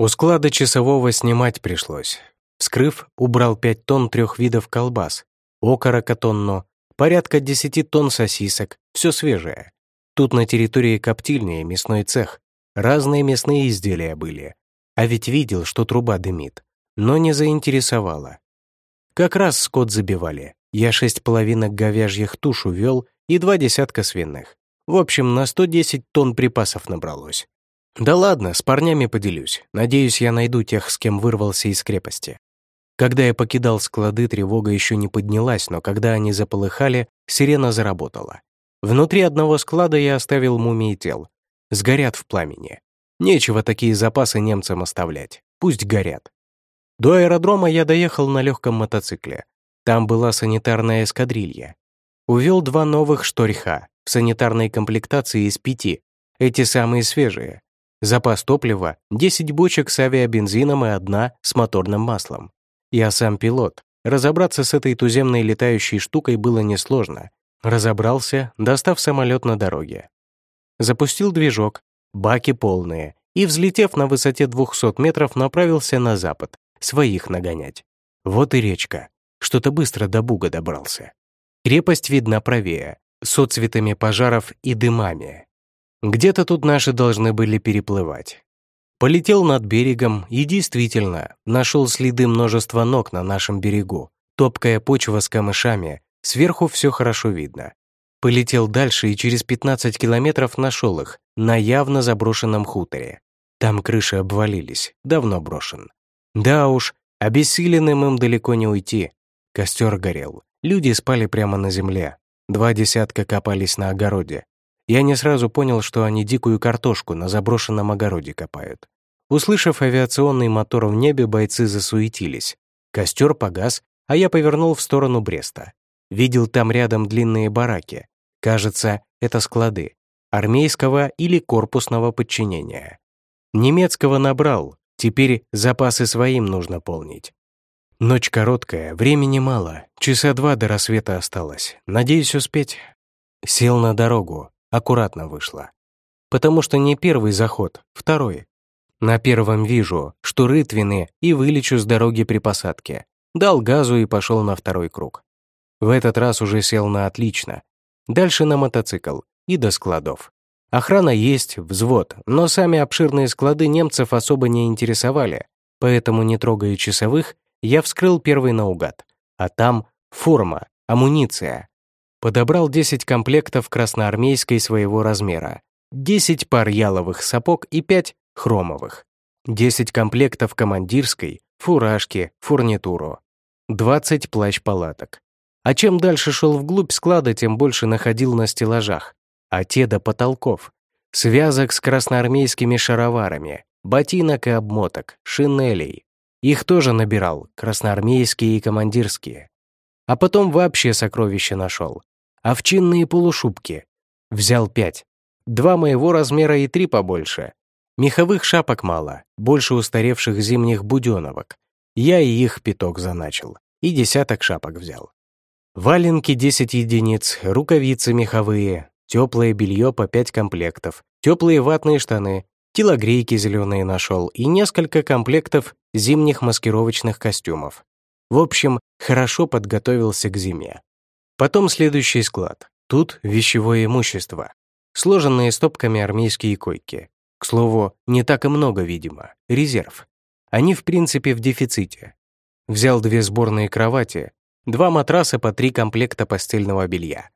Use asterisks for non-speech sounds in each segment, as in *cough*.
У склада часового снимать пришлось. Вскрыв, убрал 5 тонн трех видов колбас, окорока тонну, порядка 10 тонн сосисок, все свежее. Тут на территории коптильни мясной цех. Разные мясные изделия были. А ведь видел, что труба дымит. Но не заинтересовало. Как раз скот забивали. Я шесть половинок говяжьих туш увел и два десятка свиных. В общем, на 110 тонн припасов набралось. Да ладно, с парнями поделюсь. Надеюсь, я найду тех, с кем вырвался из крепости. Когда я покидал склады, тревога еще не поднялась, но когда они заполыхали, сирена заработала. Внутри одного склада я оставил мумии тел. Сгорят в пламени. Нечего такие запасы немцам оставлять. Пусть горят. До аэродрома я доехал на легком мотоцикле. Там была санитарная эскадрилья. Увел два новых шторха в санитарной комплектации из пяти, эти самые свежие. Запас топлива — 10 бочек с авиабензином и одна с моторным маслом. Я сам пилот. Разобраться с этой туземной летающей штукой было несложно. Разобрался, достав самолет на дороге. Запустил движок, баки полные, и, взлетев на высоте 200 метров, направился на запад, своих нагонять. Вот и речка. Что-то быстро до Буга добрался. Крепость видна правее, с отцветами пожаров и дымами. Где-то тут наши должны были переплывать. Полетел над берегом и действительно нашел следы множества ног на нашем берегу. Топкая почва с камышами, сверху все хорошо видно. Полетел дальше и через 15 километров нашел их на явно заброшенном хуторе. Там крыши обвалились, давно брошен. Да уж, обессиленным им далеко не уйти. Костер горел, люди спали прямо на земле. Два десятка копались на огороде. Я не сразу понял, что они дикую картошку на заброшенном огороде копают. Услышав авиационный мотор в небе, бойцы засуетились. Костер погас, а я повернул в сторону Бреста. Видел там рядом длинные бараки. Кажется, это склады. Армейского или корпусного подчинения. Немецкого набрал, теперь запасы своим нужно полнить. Ночь короткая, времени мало, часа два до рассвета осталось. Надеюсь успеть. Сел на дорогу, аккуратно вышло. Потому что не первый заход, второй. На первом вижу, что рытвины, и вылечу с дороги при посадке. Дал газу и пошел на второй круг. В этот раз уже сел на отлично. Дальше на мотоцикл и до складов. Охрана есть, взвод, но сами обширные склады немцев особо не интересовали, поэтому, не трогая часовых, я вскрыл первый наугад. А там форма, амуниция, Подобрал 10 комплектов красноармейской своего размера, 10 пар яловых сапог и 5 хромовых, 10 комплектов командирской, фуражки, фурнитуру, 20 плащ-палаток. А чем дальше шел вглубь склада, тем больше находил на стеллажах, а те до потолков. Связок с красноармейскими шароварами, ботинок и обмоток, шинелей. Их тоже набирал, красноармейские и командирские. А потом вообще сокровища нашел овчинные полушубки. Взял пять. Два моего размера и три побольше. Меховых шапок мало, больше устаревших зимних буденовок. Я и их пяток заначил, и десяток шапок взял. Валенки 10 единиц, рукавицы меховые, теплое белье по 5 комплектов, теплые ватные штаны, телогрейки зеленые нашел и несколько комплектов зимних маскировочных костюмов. В общем, хорошо подготовился к зиме. Потом следующий склад. Тут вещевое имущество. Сложенные стопками армейские койки. К слову, не так и много, видимо. Резерв. Они, в принципе, в дефиците. Взял две сборные кровати, два матраса по три комплекта постельного белья,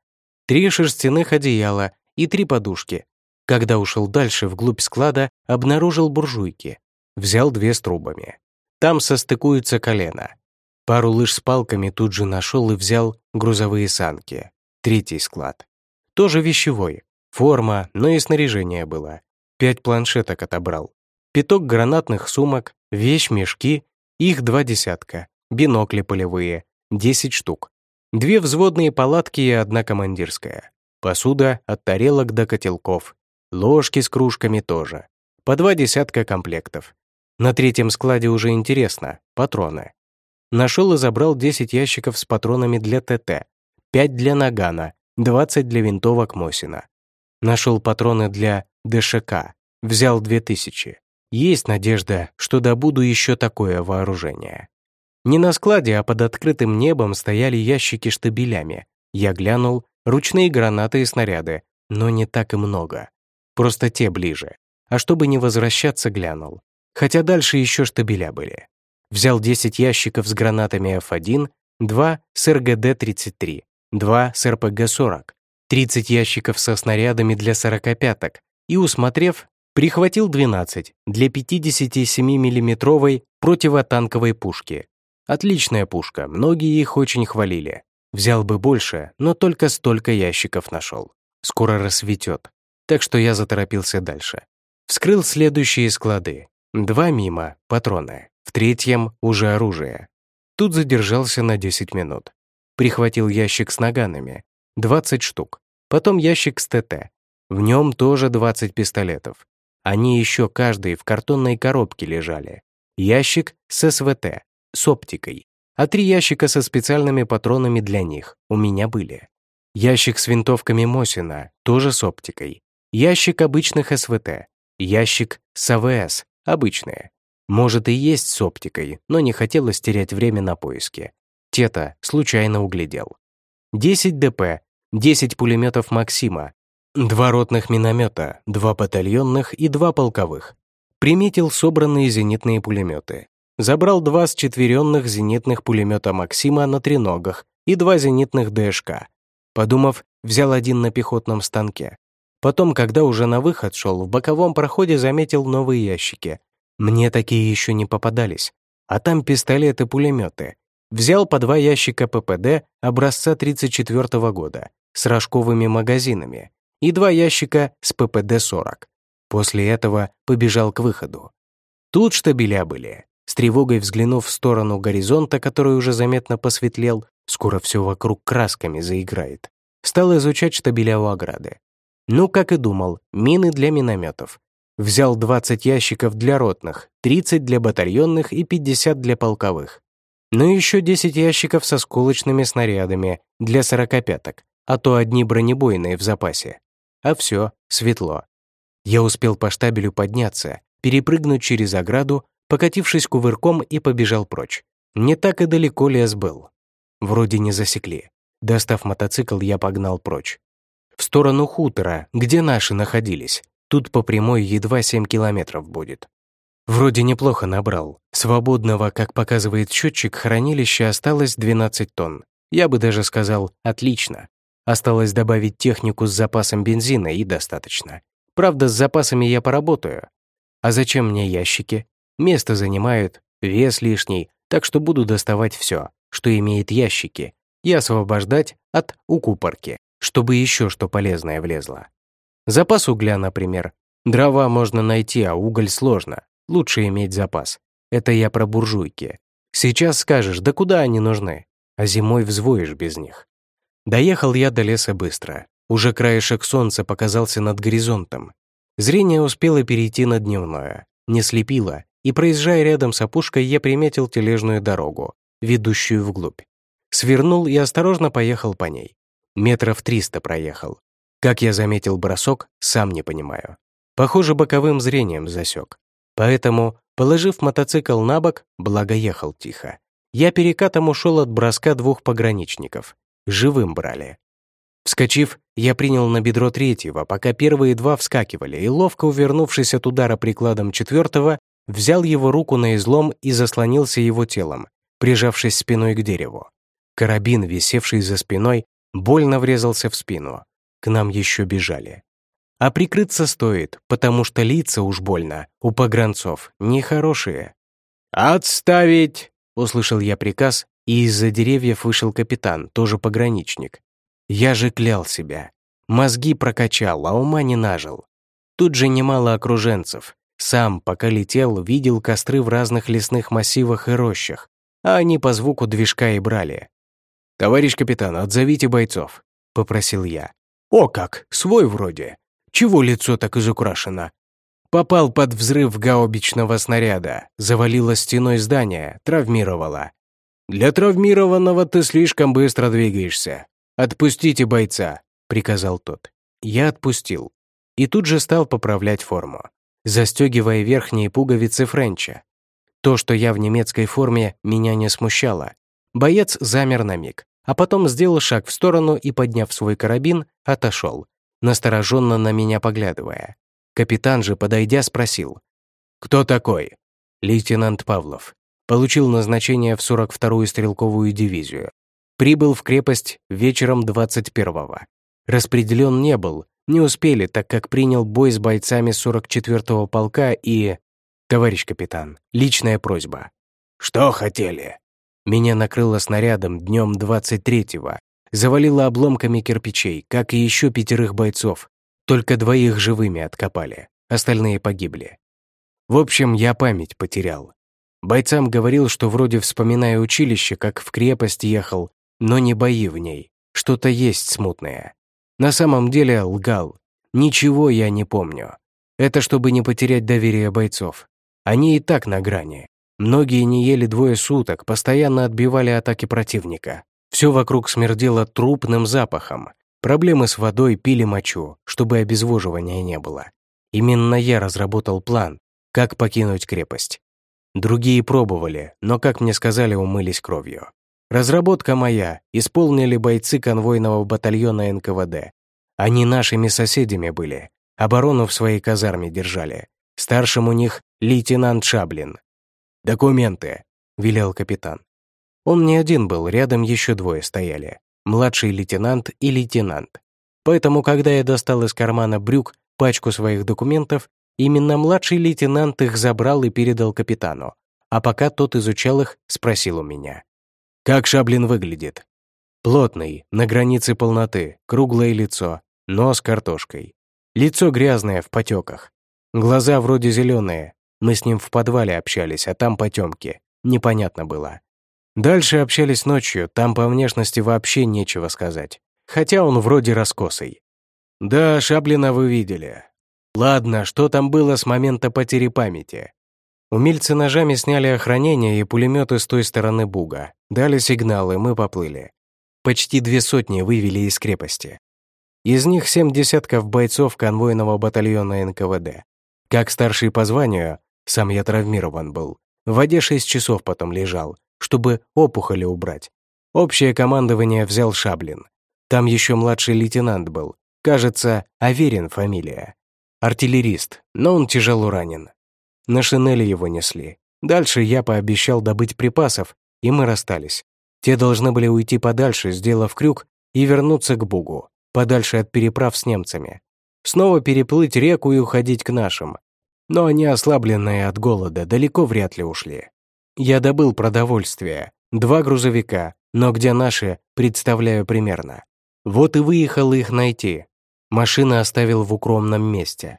три шерстяных одеяла и три подушки. Когда ушел дальше, вглубь склада, обнаружил буржуйки. Взял две с трубами. Там состыкуются колено. Пару лыж с палками тут же нашел и взял грузовые санки. Третий склад. Тоже вещевой. Форма, но и снаряжение было. Пять планшеток отобрал. Пяток гранатных сумок, вещь-мешки, их два десятка, бинокли полевые, десять штук. Две взводные палатки и одна командирская. Посуда от тарелок до котелков. Ложки с кружками тоже. По два десятка комплектов. На третьем складе уже интересно, патроны. Нашел и забрал 10 ящиков с патронами для ТТ, 5 для Нагана, 20 для винтовок Мосина. Нашел патроны для ДШК, взял 2000. Есть надежда, что добуду еще такое вооружение. Не на складе, а под открытым небом стояли ящики штабелями. Я глянул, ручные гранаты и снаряды, но не так и много. Просто те ближе. А чтобы не возвращаться, глянул. Хотя дальше еще штабеля были. Взял 10 ящиков с гранатами F1, 2 с РГД-33, 2 с РПГ-40, 30 ящиков со снарядами для 45-ок и, усмотрев, Прихватил 12 для 57 миллиметровой противотанковой пушки. Отличная пушка, многие их очень хвалили. Взял бы больше, но только столько ящиков нашел. Скоро рассветет. Так что я заторопился дальше. Вскрыл следующие склады. Два мимо, патроны. В третьем уже оружие. Тут задержался на 10 минут. Прихватил ящик с наганами. 20 штук. Потом ящик с ТТ. В нем тоже 20 пистолетов. Они еще каждый в картонной коробке лежали. Ящик с СВТ, с оптикой, а три ящика со специальными патронами для них у меня были. Ящик с винтовками Мосина, тоже с оптикой. Ящик обычных СВТ. Ящик с АВС, обычные. Может и есть с оптикой, но не хотелось терять время на поиски. Тета случайно углядел. 10 ДП, 10 пулеметов Максима, Два ротных миномета, два батальонных и два полковых. Приметил собранные зенитные пулеметы. Забрал два счетверенных зенитных пулемета Максима на треногах и два зенитных ДШК. Подумав, взял один на пехотном станке. Потом, когда уже на выход шел, в боковом проходе заметил новые ящики. Мне такие еще не попадались. А там пистолеты-пулеметы. Взял по два ящика ППД образца 34 -го года с рожковыми магазинами и два ящика с ППД-40. После этого побежал к выходу. Тут штабеля были. С тревогой взглянув в сторону горизонта, который уже заметно посветлел, скоро все вокруг красками заиграет, стал изучать штабеля у ограды. Ну, как и думал, мины для минометов. Взял 20 ящиков для ротных, 30 для батальонных и 50 для полковых. И еще 10 ящиков со сколочными снарядами для 45-ок, а то одни бронебойные в запасе а все светло. Я успел по штабелю подняться, перепрыгнуть через ограду, покатившись кувырком и побежал прочь. Не так и далеко лес был. Вроде не засекли. Достав мотоцикл, я погнал прочь. В сторону хутора, где наши находились. Тут по прямой едва 7 километров будет. Вроде неплохо набрал. Свободного, как показывает счетчик, хранилища осталось 12 тонн. Я бы даже сказал «отлично». Осталось добавить технику с запасом бензина и достаточно. Правда, с запасами я поработаю. А зачем мне ящики? Место занимают, вес лишний, так что буду доставать все, что имеет ящики, и освобождать от укупорки, чтобы еще что полезное влезло. Запас угля, например. Дрова можно найти, а уголь сложно. Лучше иметь запас. Это я про буржуйки. Сейчас скажешь, да куда они нужны? А зимой взвоишь без них. Доехал я до леса быстро. Уже краешек солнца показался над горизонтом. Зрение успело перейти на дневное, не слепило, и, проезжая рядом с опушкой, я приметил тележную дорогу, ведущую вглубь. Свернул и осторожно поехал по ней. Метров триста проехал. Как я заметил бросок, сам не понимаю. Похоже, боковым зрением засек. Поэтому, положив мотоцикл на бок, благо ехал тихо, я перекатом ушел от броска двух пограничников живым брали. Вскочив, я принял на бедро третьего, пока первые два вскакивали, и, ловко увернувшись от удара прикладом четвертого, взял его руку на излом и заслонился его телом, прижавшись спиной к дереву. Карабин, висевший за спиной, больно врезался в спину. К нам еще бежали. А прикрыться стоит, потому что лица уж больно, у погранцов, нехорошие. «Отставить!» — услышал я приказ и из-за деревьев вышел капитан, тоже пограничник. Я же клял себя. Мозги прокачал, а ума не нажил. Тут же немало окруженцев. Сам, пока летел, видел костры в разных лесных массивах и рощах, а они по звуку движка и брали. «Товарищ капитан, отзовите бойцов», — попросил я. «О как, свой вроде. Чего лицо так изукрашено?» Попал под взрыв гаубичного снаряда, завалило стеной здания, травмировало. «Для травмированного ты слишком быстро двигаешься. Отпустите бойца», — приказал тот. Я отпустил. И тут же стал поправлять форму. застегивая верхние пуговицы Френча. То, что я в немецкой форме, меня не смущало. Боец замер на миг, а потом сделал шаг в сторону и, подняв свой карабин, отошел, настороженно на меня поглядывая. Капитан же, подойдя, спросил. «Кто такой?» «Лейтенант Павлов. Получил назначение в 42-ю стрелковую дивизию. Прибыл в крепость вечером 21-го. Распределен не был, не успели, так как принял бой с бойцами 44-го полка и... Товарищ капитан, личная просьба. Что хотели? Меня накрыло снарядом днем 23-го. Завалило обломками кирпичей, как и еще пятерых бойцов. Только двоих живыми откопали, остальные погибли. В общем, я память потерял. Бойцам говорил, что вроде вспоминая училище, как в крепость ехал, но не бои в ней. Что-то есть смутное. На самом деле лгал. Ничего я не помню. Это чтобы не потерять доверие бойцов. Они и так на грани. Многие не ели двое суток, постоянно отбивали атаки противника. Все вокруг смердело трупным запахом. Проблемы с водой пили мочу, чтобы обезвоживания не было. Именно я разработал план, как покинуть крепость. Другие пробовали, но, как мне сказали, умылись кровью. Разработка моя, исполнили бойцы конвойного батальона НКВД. Они нашими соседями были, оборону в своей казарме держали. Старшим у них лейтенант Шаблин. «Документы», — велел капитан. Он не один был, рядом еще двое стояли. Младший лейтенант и лейтенант. Поэтому, когда я достал из кармана брюк пачку своих документов, именно младший лейтенант их забрал и передал капитану. А пока тот изучал их, спросил у меня. Как Шаблин выглядит? Плотный, на границе полноты, круглое лицо, нос картошкой. Лицо грязное, в потеках. Глаза вроде зеленые. Мы с ним в подвале общались, а там потемки. Непонятно было. Дальше общались ночью, там по внешности вообще нечего сказать. Хотя он вроде раскосый. Да, Шаблина вы видели. Ладно, что там было с момента потери памяти? Умельцы ножами сняли охранение и пулеметы с той стороны буга. Дали сигналы, мы поплыли. Почти две сотни вывели из крепости. Из них семь десятков бойцов конвойного батальона НКВД. Как старший по званию, сам я травмирован был, в воде шесть часов потом лежал, чтобы опухоли убрать. Общее командование взял Шаблин. Там еще младший лейтенант был, кажется, Аверин фамилия. Артиллерист, но он тяжело ранен. На шинели его несли. Дальше я пообещал добыть припасов, и мы расстались. Те должны были уйти подальше, сделав крюк, и вернуться к Бугу, подальше от переправ с немцами. Снова переплыть реку и уходить к нашим. Но они, ослабленные от голода, далеко вряд ли ушли. Я добыл продовольствие, два грузовика, но где наши, представляю примерно. Вот и выехал их найти. Машины оставил в укромном месте.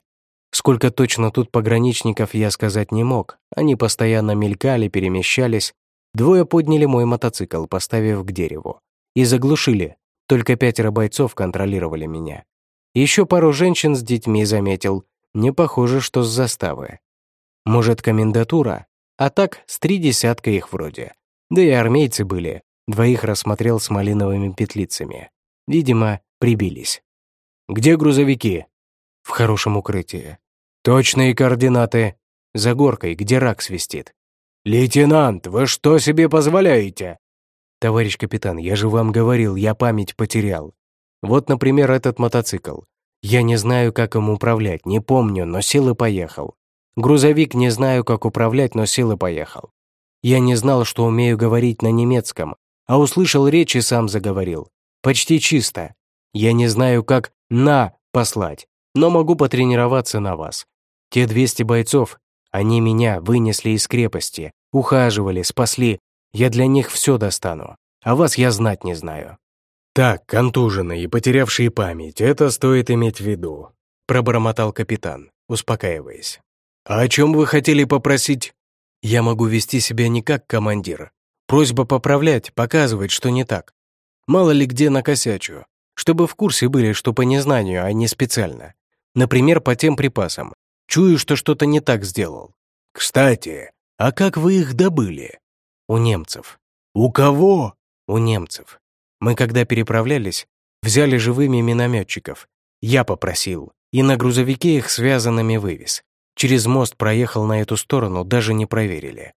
Сколько точно тут пограничников, я сказать не мог. Они постоянно мелькали, перемещались. Двое подняли мой мотоцикл, поставив к дереву. И заглушили. Только пятеро бойцов контролировали меня. Еще пару женщин с детьми заметил. Не похоже, что с заставы. Может, комендатура? А так, с три десятка их вроде. Да и армейцы были. Двоих рассмотрел с малиновыми петлицами. Видимо, прибились. «Где грузовики?» «В хорошем укрытии. Точные координаты. За горкой, где рак свистит. «Лейтенант, вы что себе позволяете?» «Товарищ капитан, я же вам говорил, я память потерял. Вот, например, этот мотоцикл. Я не знаю, как им управлять, не помню, но сел и поехал. Грузовик не знаю, как управлять, но сел и поехал. Я не знал, что умею говорить на немецком, а услышал речь и сам заговорил. Почти чисто. Я не знаю, как «на» послать, но могу потренироваться на вас. Те 200 бойцов, они меня вынесли из крепости, ухаживали, спасли. Я для них все достану. А вас я знать не знаю». «Так, контуженные и потерявшие память, это стоит иметь в виду», пробормотал капитан, успокаиваясь. «А о чем вы хотели попросить?» «Я могу вести себя не как командир. Просьба поправлять, показывать, что не так. Мало ли где накосячу. Чтобы в курсе были, что по незнанию, а не специально. Например, по тем припасам. Чую, что что-то не так сделал. Кстати, а как вы их добыли? У немцев. У кого? У немцев. Мы когда переправлялись, взяли живыми минометчиков. Я попросил, и на грузовике их связанными вывез. Через мост проехал на эту сторону, даже не проверили.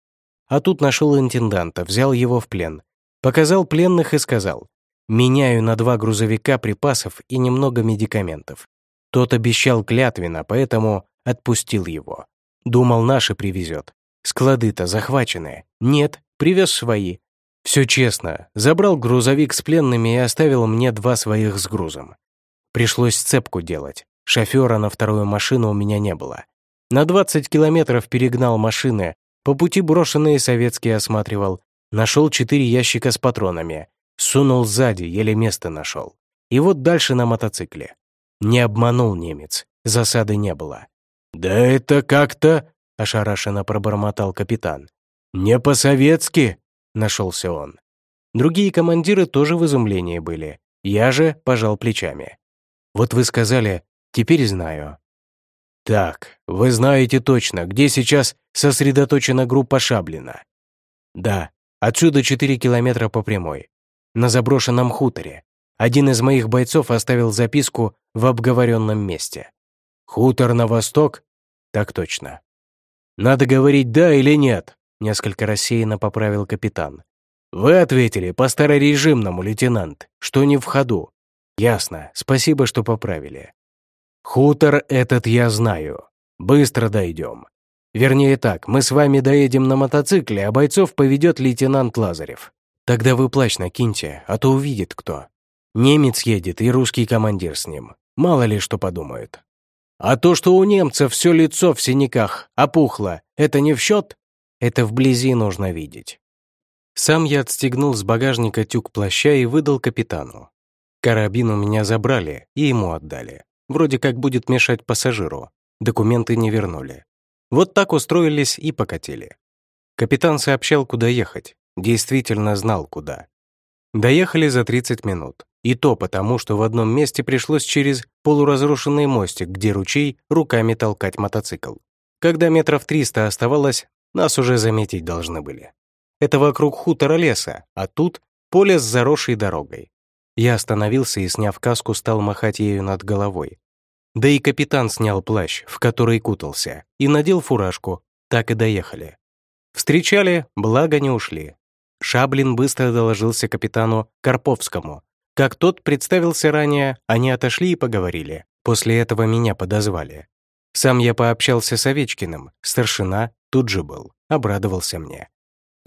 А тут нашел интенданта, взял его в плен. Показал пленных и сказал, «Меняю на два грузовика припасов и немного медикаментов». Тот обещал клятвенно, поэтому отпустил его. Думал, наши привезет. Склады-то захваченные. Нет, привез свои. Все честно. Забрал грузовик с пленными и оставил мне два своих с грузом. Пришлось цепку делать. Шофера на вторую машину у меня не было. На 20 километров перегнал машины, по пути брошенные советские осматривал, нашел четыре ящика с патронами, сунул сзади, еле место нашел. И вот дальше на мотоцикле. Не обманул немец, засады не было. «Да это как-то...» — ошарашенно пробормотал капитан. «Не по-советски!» — нашелся он. Другие командиры тоже в изумлении были. Я же пожал плечами. «Вот вы сказали, теперь знаю». «Так, вы знаете точно, где сейчас сосредоточена группа Шаблина?» «Да, отсюда 4 километра по прямой. На заброшенном хуторе. Один из моих бойцов оставил записку в обговоренном месте. «Хутор на восток?» «Так точно». «Надо говорить «да» или «нет», — несколько рассеянно поправил капитан. «Вы ответили по старорежимному, лейтенант, что не в ходу. Ясно, спасибо, что поправили. Хутор этот я знаю. Быстро дойдем. Вернее так, мы с вами доедем на мотоцикле, а бойцов поведет лейтенант Лазарев. Тогда вы плащ накиньте, а то увидит кто. Немец едет и русский командир с ним. Мало ли что подумают. А то, что у немца все лицо в синяках опухло, это не в счет? Это вблизи нужно видеть. Сам я отстегнул с багажника тюк плаща и выдал капитану. Карабин у меня забрали и ему отдали. Вроде как будет мешать пассажиру. Документы не вернули. Вот так устроились и покатили. Капитан сообщал, куда ехать. Действительно знал, куда. Доехали за 30 минут. И то потому, что в одном месте пришлось через полуразрушенный мостик, где ручей, руками толкать мотоцикл. Когда метров триста оставалось, нас уже заметить должны были. Это вокруг хутора леса, а тут поле с заросшей дорогой. Я остановился и, сняв каску, стал махать ею над головой. Да и капитан снял плащ, в который кутался, и надел фуражку. Так и доехали. Встречали, благо не ушли. Шаблин быстро доложился капитану Карповскому, как тот представился ранее, они отошли и поговорили. После этого меня подозвали. Сам я пообщался с Овечкиным, старшина тут же был, обрадовался мне.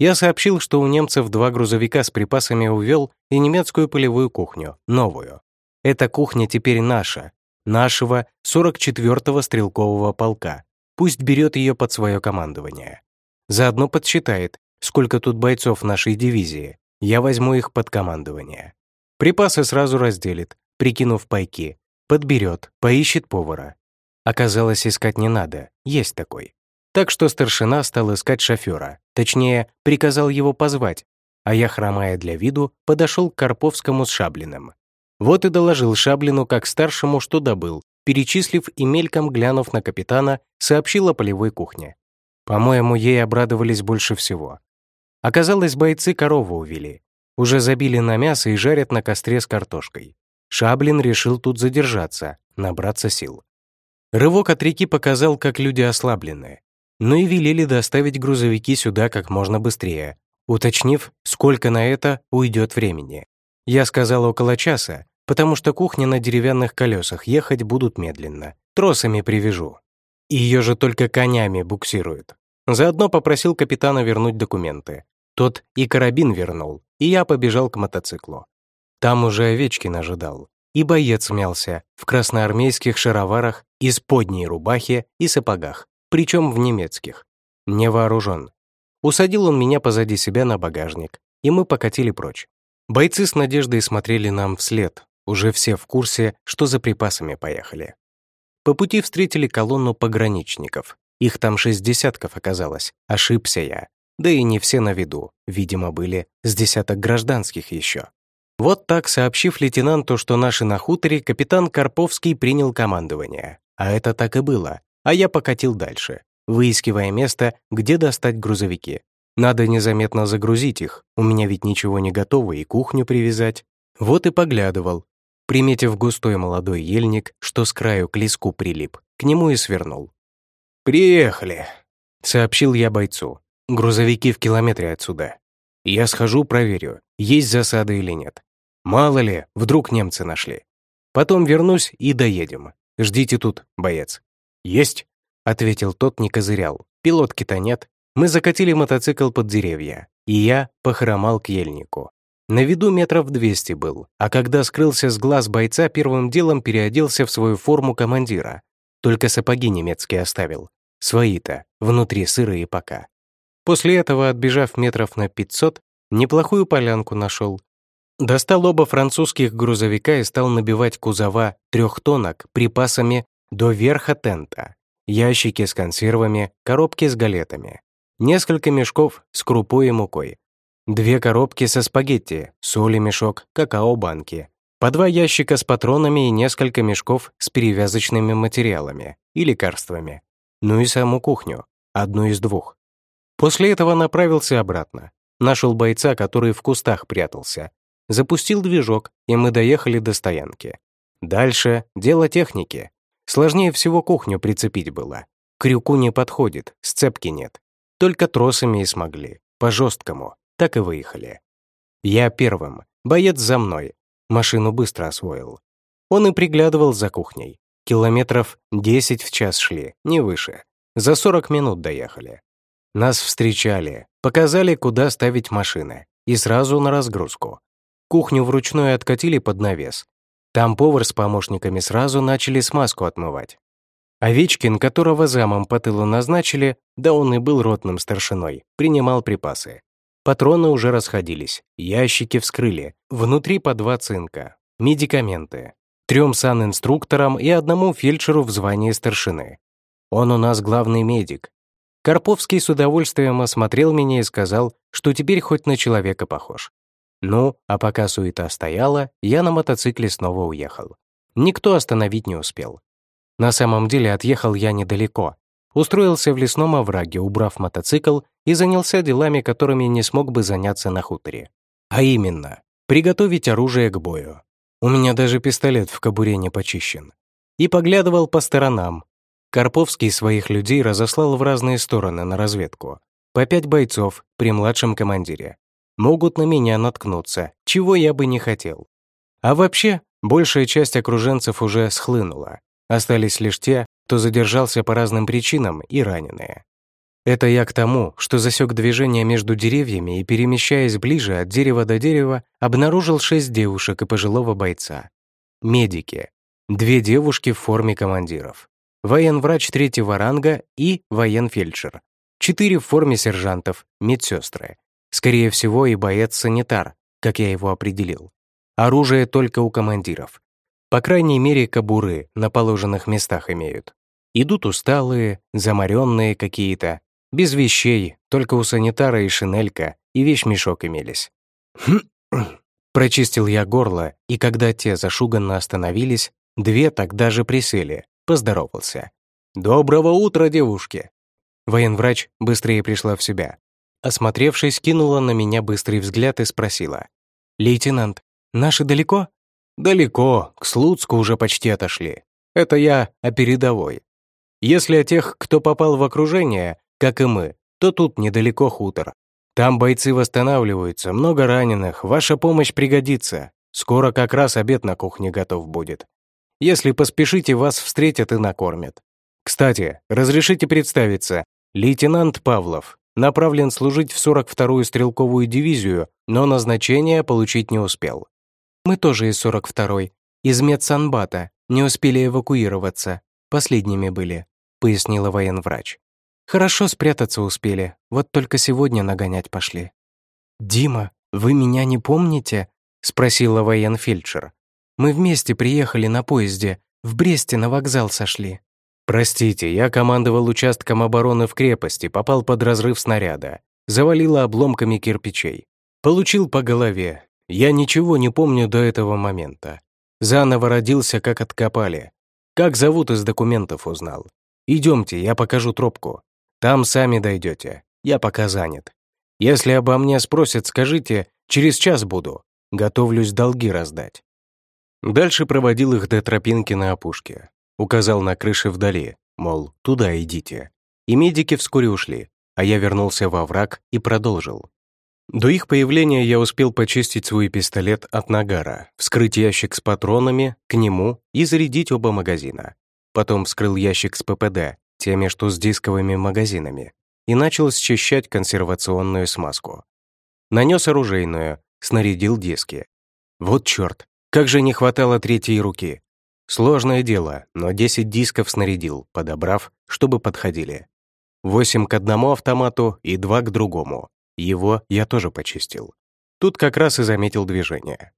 Я сообщил, что у немцев два грузовика с припасами увел и немецкую полевую кухню, новую. Эта кухня теперь наша, нашего 44-го стрелкового полка. Пусть берет ее под свое командование. Заодно подсчитает, сколько тут бойцов нашей дивизии. Я возьму их под командование. Припасы сразу разделит, прикинув пайки, подберет, поищет повара. Оказалось, искать не надо, есть такой. Так что старшина стал искать шофера, точнее, приказал его позвать, а я, хромая для виду, подошел к Карповскому с Шаблиным. Вот и доложил Шаблину как старшему, что добыл, перечислив и мельком глянув на капитана, сообщил о полевой кухне. По-моему, ей обрадовались больше всего. Оказалось, бойцы корову увели, уже забили на мясо и жарят на костре с картошкой. Шаблин решил тут задержаться, набраться сил. Рывок от реки показал, как люди ослаблены. Ну и велели доставить грузовики сюда как можно быстрее, уточнив, сколько на это уйдет времени. Я сказал около часа, потому что кухня на деревянных колесах ехать будут медленно. Тросами привяжу. Ее же только конями буксируют. Заодно попросил капитана вернуть документы. Тот и карабин вернул, и я побежал к мотоциклу. Там уже Овечкин ожидал. И боец мялся в красноармейских шароварах, из подней рубахе и сапогах, причем в немецких. Не вооружен. Усадил он меня позади себя на багажник, и мы покатили прочь. Бойцы с надеждой смотрели нам вслед, уже все в курсе, что за припасами поехали. По пути встретили колонну пограничников. Их там шесть десятков оказалось, ошибся я да и не все на виду, видимо, были с десяток гражданских еще. Вот так, сообщив лейтенанту, что наши на хуторе, капитан Карповский принял командование. А это так и было. А я покатил дальше, выискивая место, где достать грузовики. Надо незаметно загрузить их, у меня ведь ничего не готово и кухню привязать. Вот и поглядывал. Приметив густой молодой ельник, что с краю к леску прилип, к нему и свернул. «Приехали», — сообщил я бойцу. «Грузовики в километре отсюда. Я схожу, проверю, есть засада или нет. Мало ли, вдруг немцы нашли. Потом вернусь и доедем. Ждите тут, боец». «Есть», — ответил тот, не козырял. Пилотки-то нет. Мы закатили мотоцикл под деревья, и я похромал к ельнику. На виду метров 200 был, а когда скрылся с глаз бойца, первым делом переоделся в свою форму командира. Только сапоги немецкие оставил. Свои-то, внутри сырые пока. После этого, отбежав метров на 500, неплохую полянку нашел. Достал оба французских грузовика и стал набивать кузова трехтонок припасами до верха тента. Ящики с консервами, коробки с галетами. Несколько мешков с крупой и мукой. Две коробки со спагетти, соли мешок, какао-банки. По два ящика с патронами и несколько мешков с перевязочными материалами и лекарствами. Ну и саму кухню, одну из двух. После этого направился обратно. Нашел бойца, который в кустах прятался. Запустил движок, и мы доехали до стоянки. Дальше дело техники. Сложнее всего кухню прицепить было. Крюку не подходит, сцепки нет. Только тросами и смогли. По-жесткому. Так и выехали. Я первым. Боец за мной. Машину быстро освоил. Он и приглядывал за кухней. Километров 10 в час шли, не выше. За 40 минут доехали. Нас встречали, показали, куда ставить машины, и сразу на разгрузку. Кухню вручную откатили под навес. Там повар с помощниками сразу начали смазку отмывать. Овечкин, которого замом по тылу назначили, да он и был ротным старшиной, принимал припасы. Патроны уже расходились, ящики вскрыли, внутри по два цинка, медикаменты, трем санинструкторам и одному фельдшеру в звании старшины. Он у нас главный медик, Карповский с удовольствием осмотрел меня и сказал, что теперь хоть на человека похож. Ну, а пока суета стояла, я на мотоцикле снова уехал. Никто остановить не успел. На самом деле отъехал я недалеко. Устроился в лесном овраге, убрав мотоцикл, и занялся делами, которыми не смог бы заняться на хуторе. А именно, приготовить оружие к бою. У меня даже пистолет в кобуре не почищен. И поглядывал по сторонам, Карповский своих людей разослал в разные стороны на разведку. По пять бойцов при младшем командире. Могут на меня наткнуться, чего я бы не хотел. А вообще, большая часть окруженцев уже схлынула. Остались лишь те, кто задержался по разным причинам и раненые. Это я к тому, что засек движение между деревьями и, перемещаясь ближе от дерева до дерева, обнаружил шесть девушек и пожилого бойца. Медики. Две девушки в форме командиров военврач третьего ранга и военфельдшер. Четыре в форме сержантов, медсестры. Скорее всего, и боец-санитар, как я его определил. Оружие только у командиров. По крайней мере, кобуры на положенных местах имеют. Идут усталые, заморенные какие-то, без вещей, только у санитара и шинелька, и вещмешок имелись. *clears throat* Прочистил я горло, и когда те зашуганно остановились, две так даже присели, поздоровался. «Доброго утра, девушки!» Военврач быстрее пришла в себя. Осмотревшись, кинула на меня быстрый взгляд и спросила. «Лейтенант, наши далеко?» «Далеко, к Слуцку уже почти отошли. Это я о передовой. Если о тех, кто попал в окружение, как и мы, то тут недалеко хутор. Там бойцы восстанавливаются, много раненых, ваша помощь пригодится. Скоро как раз обед на кухне готов будет. Если поспешите, вас встретят и накормят. Кстати, разрешите представиться. Лейтенант Павлов направлен служить в 42-ю стрелковую дивизию, но назначение получить не успел. Мы тоже из 42-й, из медсанбата, не успели эвакуироваться, последними были, пояснила военврач. Хорошо спрятаться успели, вот только сегодня нагонять пошли. «Дима, вы меня не помните?» — спросила военфельдшер. Мы вместе приехали на поезде, в Бресте на вокзал сошли». «Простите, я командовал участком обороны в крепости, попал под разрыв снаряда, завалило обломками кирпичей. Получил по голове. Я ничего не помню до этого момента. Заново родился, как откопали. Как зовут из документов узнал. Идемте, я покажу тропку. Там сами дойдете. Я пока занят. Если обо мне спросят, скажите, через час буду. Готовлюсь долги раздать. Дальше проводил их до тропинки на опушке. Указал на крыши вдали. мол, туда идите. И медики вскоре ушли, а я вернулся во враг и продолжил. До их появления я успел почистить свой пистолет от нагара, вскрыть ящик с патронами к нему и зарядить оба магазина. Потом вскрыл ящик с ППД, теми, что с дисковыми магазинами, и начал счищать консервационную смазку. Нанес оружейную, снарядил диски. Вот черт, как же не хватало третьей руки. Сложное дело, но 10 дисков снарядил, подобрав, чтобы подходили. 8 к одному автомату и 2 к другому. Его я тоже почистил. Тут как раз и заметил движение.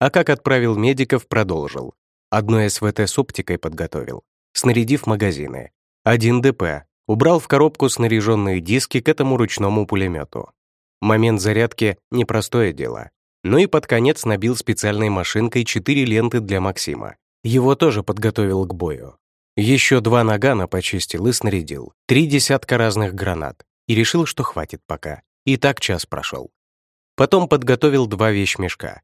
А как отправил медиков, продолжил. Одно СВТ с оптикой подготовил, снарядив магазины. Один ДП. Убрал в коробку снаряженные диски к этому ручному пулемету. Момент зарядки — непростое дело. Ну и под конец набил специальной машинкой четыре ленты для Максима. Его тоже подготовил к бою. Еще два нагана почистил и снарядил. Три десятка разных гранат. И решил, что хватит пока. И так час прошел. Потом подготовил два вещмешка.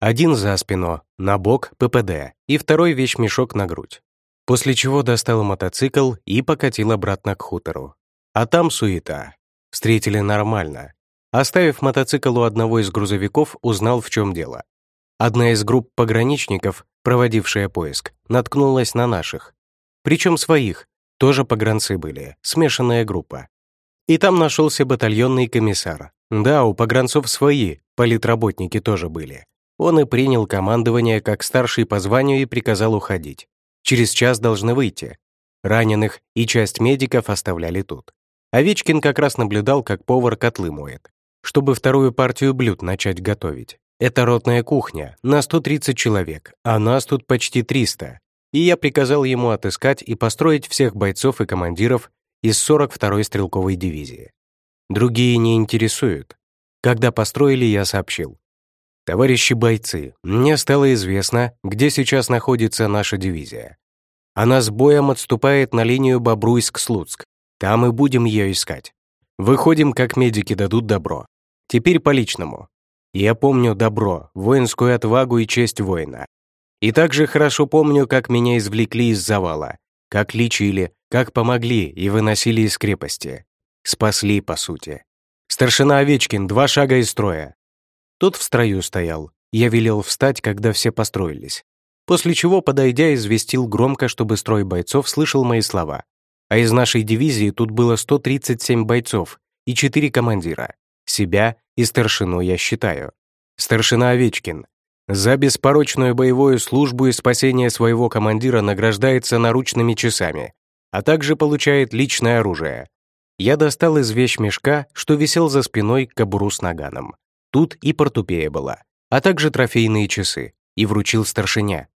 Один за спину, на бок ППД, и второй вещмешок на грудь. После чего достал мотоцикл и покатил обратно к хутору. А там суета. Встретили нормально. Оставив мотоцикл у одного из грузовиков, узнал, в чем дело. Одна из групп пограничников, проводившая поиск, наткнулась на наших. Причем своих, тоже погранцы были, смешанная группа. И там нашелся батальонный комиссар. Да, у погранцов свои, политработники тоже были. Он и принял командование как старший по званию и приказал уходить. Через час должны выйти. Раненых и часть медиков оставляли тут. Овечкин как раз наблюдал, как повар котлы моет, чтобы вторую партию блюд начать готовить. Это ротная кухня, на 130 человек, а нас тут почти 300. И я приказал ему отыскать и построить всех бойцов и командиров из 42-й стрелковой дивизии. Другие не интересуют. Когда построили, я сообщил. «Товарищи бойцы, мне стало известно, где сейчас находится наша дивизия. Она с боем отступает на линию Бобруйск-Слуцк. Там и будем ее искать. Выходим, как медики дадут добро. Теперь по личному. Я помню добро, воинскую отвагу и честь воина. И также хорошо помню, как меня извлекли из завала, как лечили, как помогли и выносили из крепости. Спасли, по сути. Старшина Овечкин, два шага из строя. Тот в строю стоял. Я велел встать, когда все построились. После чего, подойдя, известил громко, чтобы строй бойцов слышал мои слова. А из нашей дивизии тут было 137 бойцов и 4 командира. Себя и старшину я считаю. Старшина Овечкин, за беспорочную боевую службу и спасение своего командира награждается наручными часами, а также получает личное оружие. Я достал из вещмешка, что висел за спиной, кобуру с наганом. Тут и портупея была, а также трофейные часы, и вручил старшиня.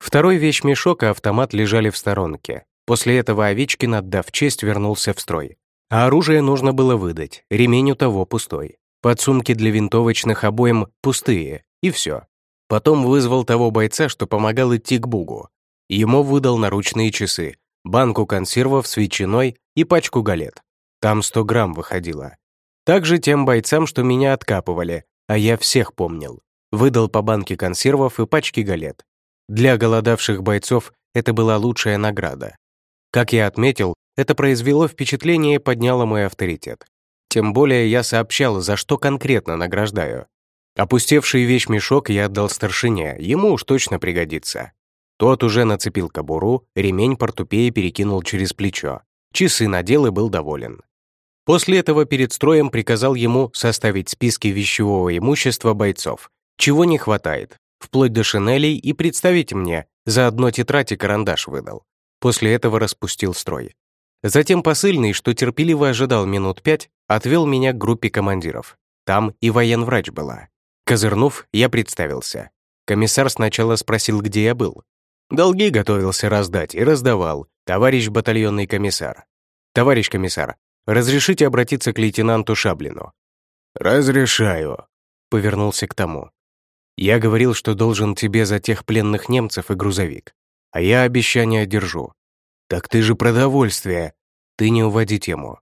Второй вещмешок и автомат лежали в сторонке. После этого Овечкин, отдав честь, вернулся в строй. А оружие нужно было выдать, ремень у того пустой. Подсумки для винтовочных обоим пустые, и все. Потом вызвал того бойца, что помогал идти к Бугу. Ему выдал наручные часы, банку консервов с ветчиной и пачку галет. Там 100 грамм выходило. Также тем бойцам, что меня откапывали, а я всех помнил. Выдал по банке консервов и пачки галет. Для голодавших бойцов это была лучшая награда. Как я отметил, это произвело впечатление и подняло мой авторитет. Тем более я сообщал, за что конкретно награждаю. Опустевший вещмешок я отдал старшине, ему уж точно пригодится. Тот уже нацепил кобуру, ремень портупеи перекинул через плечо. Часы надел и был доволен. После этого перед строем приказал ему составить списки вещевого имущества бойцов, чего не хватает, вплоть до шинелей, и представить мне, заодно тетрадь и карандаш выдал. После этого распустил строй. Затем посыльный, что терпеливо ожидал минут пять, отвел меня к группе командиров. Там и военврач была. Козырнув, я представился. Комиссар сначала спросил, где я был. Долги готовился раздать и раздавал, товарищ батальонный комиссар. Товарищ комиссар, разрешите обратиться к лейтенанту Шаблину? Разрешаю, повернулся к тому. Я говорил, что должен тебе за тех пленных немцев и грузовик. А я обещание держу. Так ты же продовольствие. Ты не уводи тему.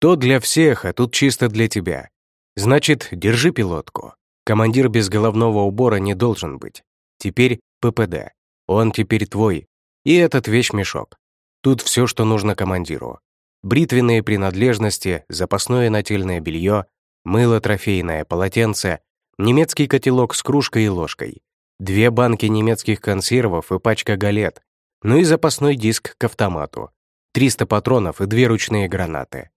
То для всех, а тут чисто для тебя. Значит, держи пилотку. Командир без головного убора не должен быть. Теперь ППД. Он теперь твой. И этот вещмешок. Тут все, что нужно командиру. Бритвенные принадлежности, запасное нательное белье, мыло трофейное, полотенце, немецкий котелок с кружкой и ложкой, две банки немецких консервов и пачка галет, ну и запасной диск к автомату, 300 патронов и две ручные гранаты.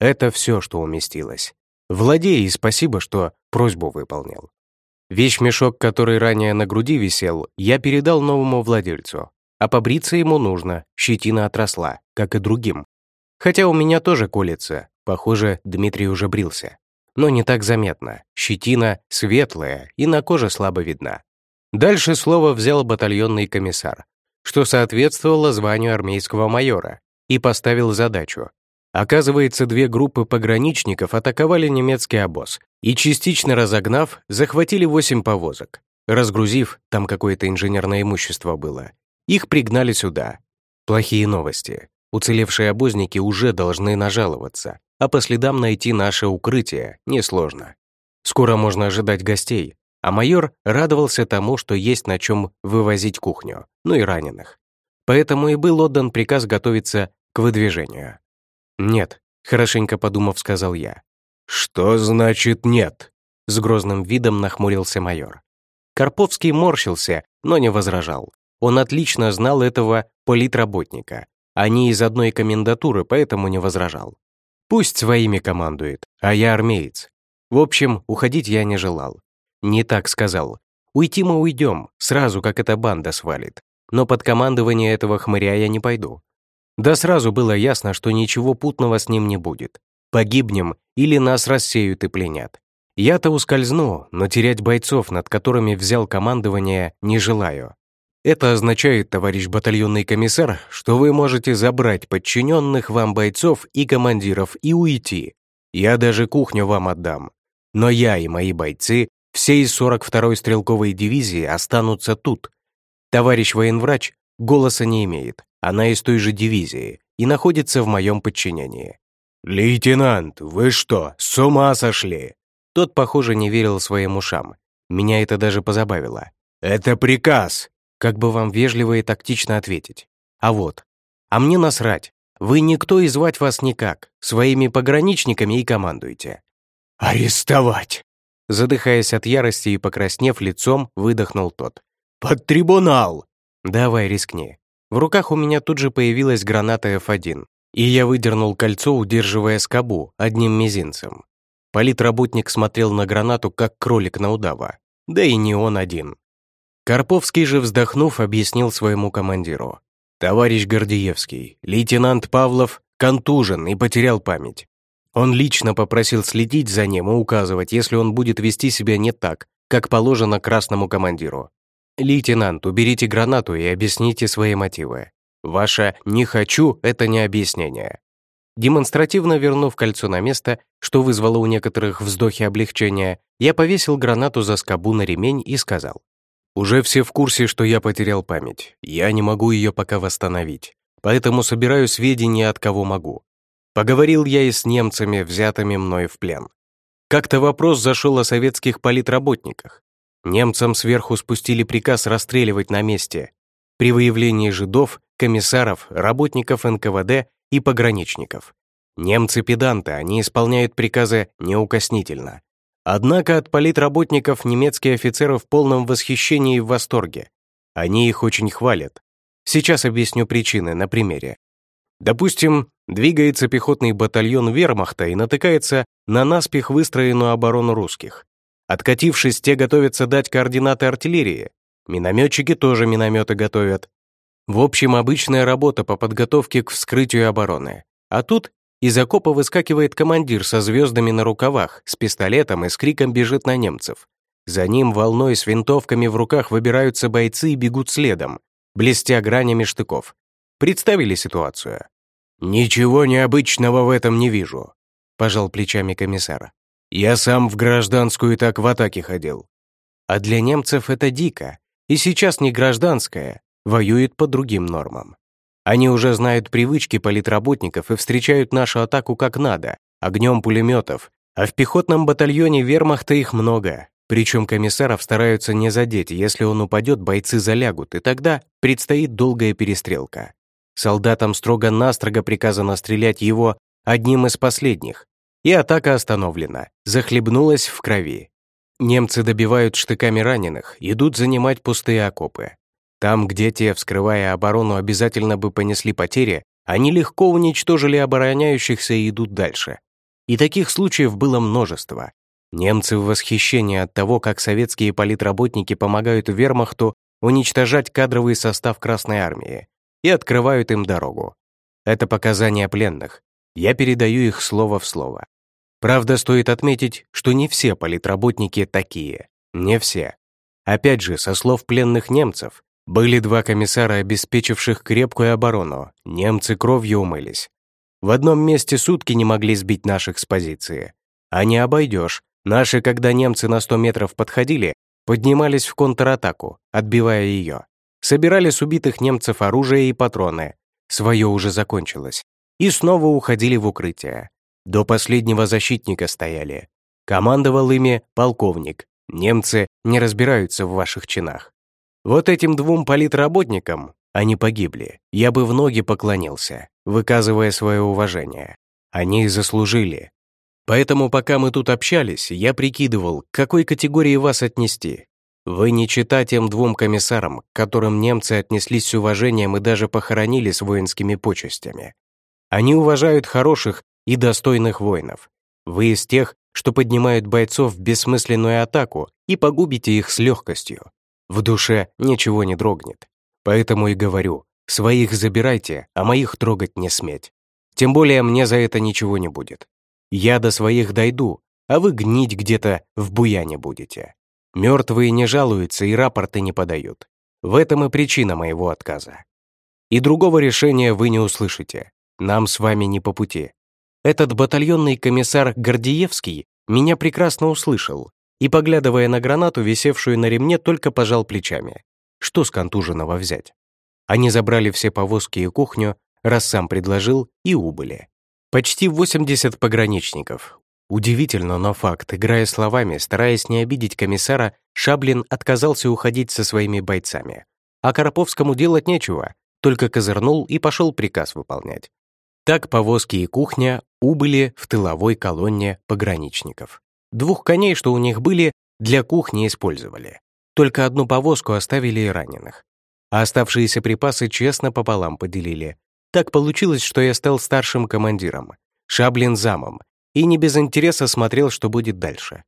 Это все, что уместилось. Владей и спасибо, что просьбу выполнил. Вещмешок, который ранее на груди висел, я передал новому владельцу. А побриться ему нужно, щетина отросла, как и другим. Хотя у меня тоже колется, похоже, Дмитрий уже брился. Но не так заметно, щетина светлая и на коже слабо видна. Дальше слово взял батальонный комиссар, что соответствовало званию армейского майора, и поставил задачу. Оказывается, две группы пограничников атаковали немецкий обоз и, частично разогнав, захватили восемь повозок. Разгрузив, там какое-то инженерное имущество было, их пригнали сюда. Плохие новости. Уцелевшие обозники уже должны нажаловаться, а по следам найти наше укрытие несложно. Скоро можно ожидать гостей, а майор радовался тому, что есть на чем вывозить кухню, ну и раненых. Поэтому и был отдан приказ готовиться к выдвижению. «Нет», — хорошенько подумав, сказал я. «Что значит нет?» С грозным видом нахмурился майор. Карповский морщился, но не возражал. Он отлично знал этого политработника. Они из одной комендатуры, поэтому не возражал. Пусть своими командует, а я армеец. В общем, уходить я не желал. Не так сказал. Уйти мы уйдем, сразу как эта банда свалит. Но под командование этого хмыря я не пойду. Да сразу было ясно, что ничего путного с ним не будет. Погибнем или нас рассеют и пленят. Я-то ускользну, но терять бойцов, над которыми взял командование, не желаю. Это означает, товарищ батальонный комиссар, что вы можете забрать подчиненных вам бойцов и командиров и уйти. Я даже кухню вам отдам. Но я и мои бойцы, все из 42-й стрелковой дивизии, останутся тут. Товарищ военврач голоса не имеет, она из той же дивизии и находится в моем подчинении. «Лейтенант, вы что, с ума сошли?» Тот, похоже, не верил своим ушам. Меня это даже позабавило. «Это приказ!» Как бы вам вежливо и тактично ответить? А вот. А мне насрать. Вы никто и звать вас никак. Своими пограничниками и командуете. «Арестовать!» Задыхаясь от ярости и покраснев лицом, выдохнул тот. «Под трибунал!» «Давай, рискни». В руках у меня тут же появилась граната F1, и я выдернул кольцо, удерживая скобу одним мизинцем. Политработник смотрел на гранату, как кролик на удава. Да и не он один. Карповский же, вздохнув, объяснил своему командиру. «Товарищ Гордеевский, лейтенант Павлов контужен и потерял память. Он лично попросил следить за ним и указывать, если он будет вести себя не так, как положено красному командиру. Лейтенант, уберите гранату и объясните свои мотивы. Ваше «не хочу» — это не объяснение». Демонстративно вернув кольцо на место, что вызвало у некоторых вздохи облегчения, я повесил гранату за скобу на ремень и сказал. Уже все в курсе, что я потерял память. Я не могу ее пока восстановить. Поэтому собираю сведения, от кого могу. Поговорил я и с немцами, взятыми мной в плен. Как-то вопрос зашел о советских политработниках. Немцам сверху спустили приказ расстреливать на месте. При выявлении жидов, комиссаров, работников НКВД и пограничников. Немцы педанты, они исполняют приказы неукоснительно. Однако от политработников немецкие офицеры в полном восхищении и в восторге. Они их очень хвалят. Сейчас объясню причины на примере. Допустим, двигается пехотный батальон вермахта и натыкается на наспех выстроенную оборону русских. Откатившись, те готовятся дать координаты артиллерии. Минометчики тоже минометы готовят. В общем, обычная работа по подготовке к вскрытию обороны. А тут из окопа выскакивает командир со звездами на рукавах, с пистолетом и с криком бежит на немцев. За ним волной с винтовками в руках выбираются бойцы и бегут следом, блестя гранями штыков. Представили ситуацию? «Ничего необычного в этом не вижу», — пожал плечами комиссара. «Я сам в гражданскую так в атаке ходил». А для немцев это дико. И сейчас не гражданская, воюет по другим нормам. Они уже знают привычки политработников и встречают нашу атаку как надо, огнем пулеметов, а в пехотном батальоне вермахта их много. Причем комиссаров стараются не задеть, если он упадет, бойцы залягут, и тогда предстоит долгая перестрелка. Солдатам строго-настрого приказано стрелять его одним из последних. И атака остановлена, захлебнулась в крови. Немцы добивают штыками раненых, идут занимать пустые окопы. Там, где те, вскрывая оборону, обязательно бы понесли потери, они легко уничтожили обороняющихся и идут дальше. И таких случаев было множество. Немцы в восхищении от того, как советские политработники помогают вермахту уничтожать кадровый состав Красной Армии и открывают им дорогу. Это показания пленных. Я передаю их слово в слово. Правда, стоит отметить, что не все политработники такие. Не все. Опять же, со слов пленных немцев, были два комиссара, обеспечивших крепкую оборону. Немцы кровью умылись. В одном месте сутки не могли сбить наших с позиции. А не обойдешь. Наши, когда немцы на 100 метров подходили, поднимались в контратаку, отбивая ее. Собирали с убитых немцев оружие и патроны. Свое уже закончилось. И снова уходили в укрытие. До последнего защитника стояли. Командовал ими полковник. Немцы не разбираются в ваших чинах. Вот этим двум политработникам, они погибли, я бы в ноги поклонился, выказывая свое уважение. Они заслужили. Поэтому пока мы тут общались, я прикидывал, к какой категории вас отнести. Вы не чита тем двум комиссарам, к которым немцы отнеслись с уважением и даже похоронили с воинскими почестями. Они уважают хороших и достойных воинов. Вы из тех, что поднимают бойцов в бессмысленную атаку и погубите их с легкостью. В душе ничего не дрогнет. Поэтому и говорю, своих забирайте, а моих трогать не сметь. Тем более мне за это ничего не будет. Я до своих дойду, а вы гнить где-то в буяне будете. Мертвые не жалуются и рапорты не подают. В этом и причина моего отказа. И другого решения вы не услышите. Нам с вами не по пути. Этот батальонный комиссар Гордиевский меня прекрасно услышал и, поглядывая на гранату, висевшую на ремне, только пожал плечами. Что с контуженного взять? Они забрали все повозки и кухню, раз сам предложил, и убыли. Почти 80 пограничников. Удивительно, но факт. Играя словами, стараясь не обидеть комиссара, Шаблин отказался уходить со своими бойцами. А Карповскому делать нечего, только козырнул и пошел приказ выполнять. Так повозки и кухня убыли в тыловой колонне пограничников. Двух коней, что у них были, для кухни использовали. Только одну повозку оставили и раненых. А оставшиеся припасы честно пополам поделили. Так получилось, что я стал старшим командиром, Шаблин замом, и не без интереса смотрел, что будет дальше.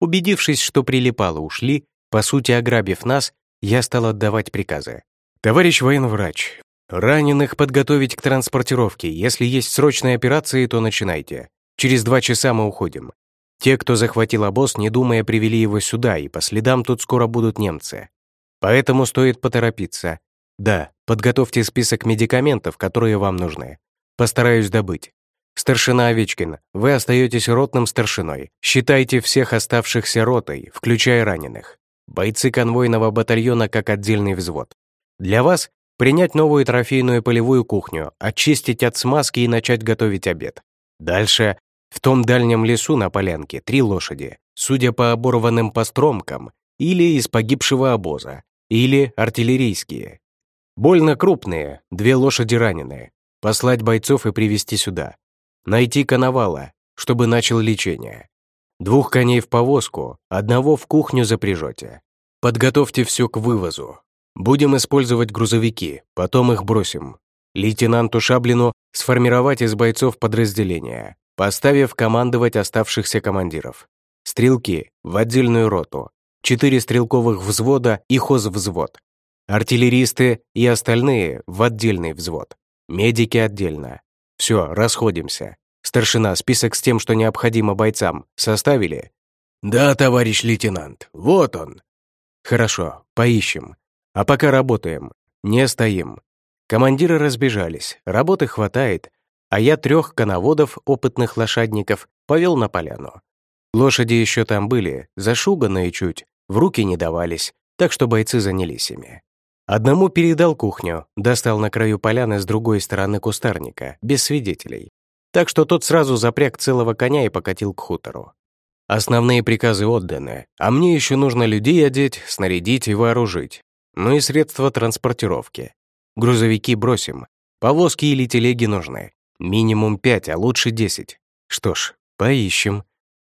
Убедившись, что прилипало ушли, по сути ограбив нас, я стал отдавать приказы. «Товарищ военврач, раненых подготовить к транспортировке. Если есть срочные операции, то начинайте. Через два часа мы уходим. Те, кто захватил обоз, не думая, привели его сюда, и по следам тут скоро будут немцы. Поэтому стоит поторопиться. Да, подготовьте список медикаментов, которые вам нужны. Постараюсь добыть. Старшина Овечкин, вы остаетесь ротным старшиной. Считайте всех оставшихся ротой, включая раненых. Бойцы конвойного батальона как отдельный взвод. Для вас принять новую трофейную полевую кухню, очистить от смазки и начать готовить обед. Дальше в том дальнем лесу на полянке три лошади, судя по оборванным постромкам, или из погибшего обоза, или артиллерийские. Больно крупные, две лошади раненые. Послать бойцов и привести сюда. Найти коновала, чтобы начал лечение. Двух коней в повозку, одного в кухню запряжете. Подготовьте все к вывозу. Будем использовать грузовики, потом их бросим. Лейтенанту Шаблину сформировать из бойцов подразделения поставив командовать оставшихся командиров. Стрелки в отдельную роту, четыре стрелковых взвода и хозвзвод. Артиллеристы и остальные в отдельный взвод. Медики отдельно. Все, расходимся. Старшина, список с тем, что необходимо бойцам, составили? Да, товарищ лейтенант, вот он. Хорошо, поищем. А пока работаем, не стоим. Командиры разбежались, работы хватает, а я трех коноводов, опытных лошадников, повел на поляну. Лошади еще там были, зашуганные чуть, в руки не давались, так что бойцы занялись ими. Одному передал кухню, достал на краю поляны с другой стороны кустарника, без свидетелей. Так что тот сразу запряг целого коня и покатил к хутору. Основные приказы отданы, а мне еще нужно людей одеть, снарядить и вооружить. Ну и средства транспортировки. Грузовики бросим, Повозки или телеги нужны. Минимум пять, а лучше десять. Что ж, поищем.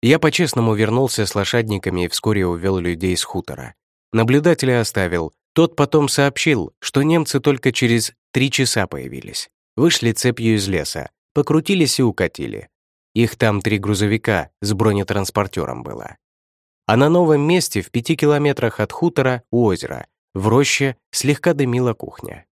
Я по-честному вернулся с лошадниками и вскоре увел людей с хутора. Наблюдателя оставил. Тот потом сообщил, что немцы только через три часа появились. Вышли цепью из леса, покрутились и укатили. Их там три грузовика с бронетранспортером было. А на новом месте, в пяти километрах от хутора, у озера, в роще слегка дымила кухня.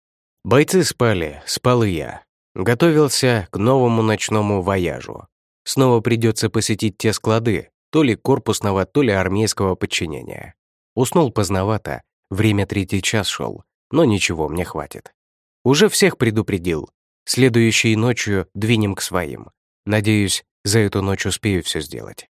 Бойцы спали, спал и я. Готовился к новому ночному вояжу. Снова придется посетить те склады, то ли корпусного, то ли армейского подчинения. Уснул поздновато, время третий час шел, но ничего, мне хватит. Уже всех предупредил. Следующей ночью двинем к своим. Надеюсь, за эту ночь успею все сделать.